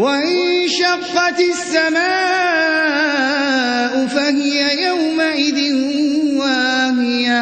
وانشقت السماء فهي يومئذ واهية.